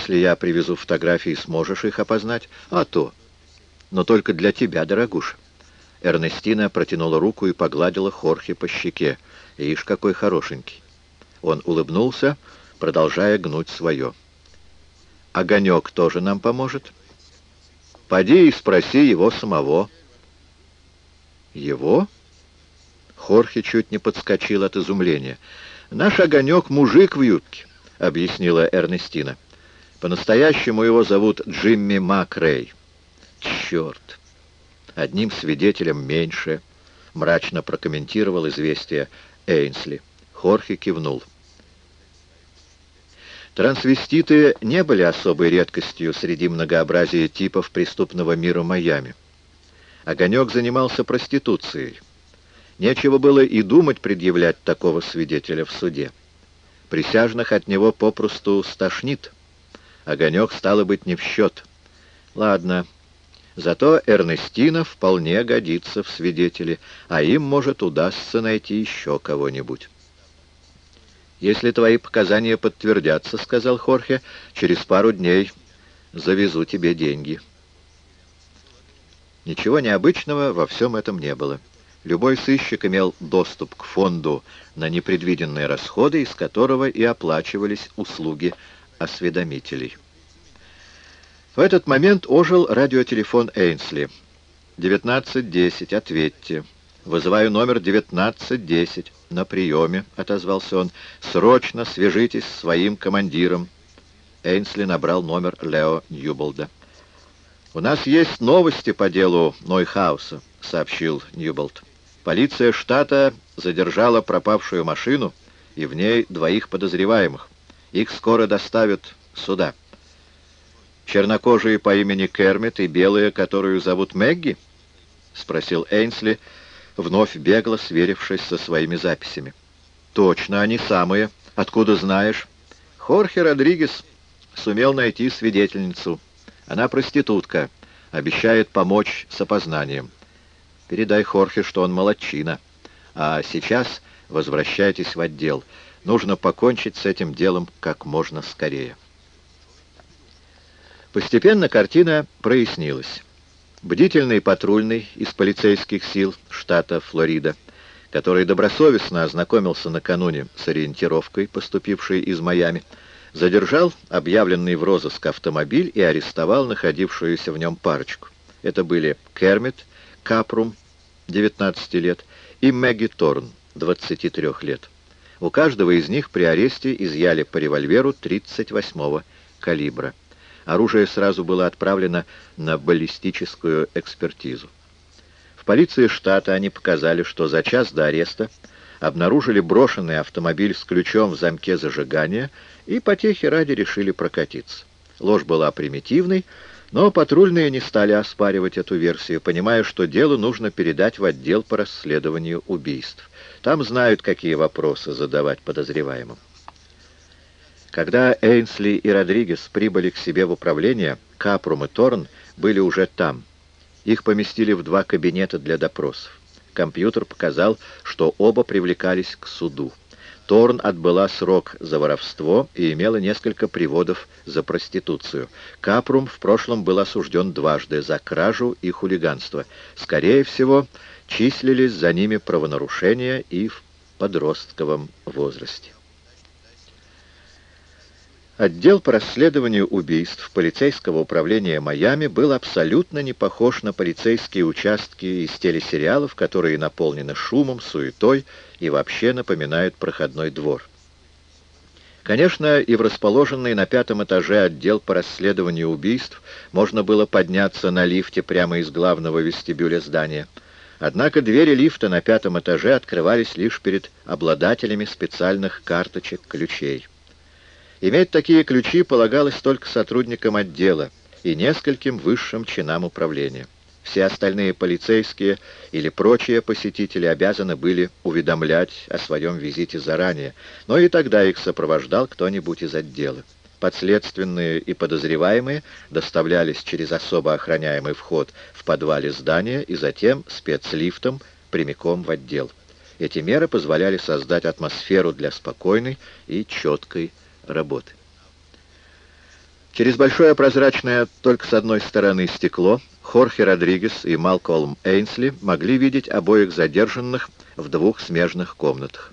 Если я привезу фотографии, сможешь их опознать? А то. Но только для тебя, дорогуша. Эрнестина протянула руку и погладила Хорхе по щеке. Ишь, какой хорошенький. Он улыбнулся, продолжая гнуть свое. Огонек тоже нам поможет. Поди и спроси его самого. Его? Хорхе чуть не подскочил от изумления. Наш огонек — мужик в юбке, объяснила Эрнестина. По-настоящему его зовут Джимми Макрей. Черт! Одним свидетелем меньше, мрачно прокомментировал известие Эйнсли. Хорхе кивнул. Трансвеститы не были особой редкостью среди многообразия типов преступного мира Майами. Огонек занимался проституцией. Нечего было и думать предъявлять такого свидетеля в суде. Присяжных от него попросту стошнит. Огонек, стало быть, не в счет. Ладно, зато Эрнестина вполне годится в свидетели, а им, может, удастся найти еще кого-нибудь. «Если твои показания подтвердятся, — сказал Хорхе, — через пару дней завезу тебе деньги». Ничего необычного во всем этом не было. Любой сыщик имел доступ к фонду на непредвиденные расходы, из которого и оплачивались услуги осведомителей. В этот момент ожил радиотелефон Эйнсли. «19.10, ответьте». «Вызываю номер 1910. На приеме», — отозвался он. «Срочно свяжитесь с своим командиром». Эйнсли набрал номер Лео Ньюболда. «У нас есть новости по делу Нойхауса», — сообщил Ньюболд. «Полиция штата задержала пропавшую машину и в ней двоих подозреваемых. Их скоро доставят сюда». «Чернокожие по имени Кермит и белую, которую зовут Мэгги?» — спросил Эйнсли, — вновь бегло сверившись со своими записями. «Точно, они самые. Откуда знаешь?» «Хорхе Родригес сумел найти свидетельницу. Она проститутка, обещает помочь с опознанием. Передай Хорхе, что он молодчина. А сейчас возвращайтесь в отдел. Нужно покончить с этим делом как можно скорее». Постепенно картина прояснилась. Бдительный патрульный из полицейских сил штата Флорида, который добросовестно ознакомился накануне с ориентировкой, поступившей из Майами, задержал объявленный в розыск автомобиль и арестовал находившуюся в нем парочку. Это были Кермит Капрум, 19 лет, и Мэгги Торн, 23 лет. У каждого из них при аресте изъяли по револьверу 38-го калибра оружие сразу было отправлено на баллистическую экспертизу. В полиции штата они показали, что за час до ареста обнаружили брошенный автомобиль с ключом в замке зажигания и потехи ради решили прокатиться. Ложь была примитивной, но патрульные не стали оспаривать эту версию, понимая, что дело нужно передать в отдел по расследованию убийств. Там знают, какие вопросы задавать подозреваемым. Когда Эйнсли и Родригес прибыли к себе в управление, Капрум и Торн были уже там. Их поместили в два кабинета для допросов. Компьютер показал, что оба привлекались к суду. Торн отбыла срок за воровство и имела несколько приводов за проституцию. Капрум в прошлом был осужден дважды за кражу и хулиганство. Скорее всего, числились за ними правонарушения и в подростковом возрасте. Отдел по расследованию убийств полицейского управления Майами был абсолютно не похож на полицейские участки из телесериалов, которые наполнены шумом, суетой и вообще напоминают проходной двор. Конечно, и в расположенный на пятом этаже отдел по расследованию убийств можно было подняться на лифте прямо из главного вестибюля здания. Однако двери лифта на пятом этаже открывались лишь перед обладателями специальных карточек-ключей. Иметь такие ключи полагалось только сотрудникам отдела и нескольким высшим чинам управления. Все остальные полицейские или прочие посетители обязаны были уведомлять о своем визите заранее, но и тогда их сопровождал кто-нибудь из отдела. Подследственные и подозреваемые доставлялись через особо охраняемый вход в подвале здания и затем спецлифтом прямиком в отдел. Эти меры позволяли создать атмосферу для спокойной и четкой работы. Через большое прозрачное только с одной стороны стекло Хорхе Родригес и Малкольм Эйнсли могли видеть обоих задержанных в двух смежных комнатах.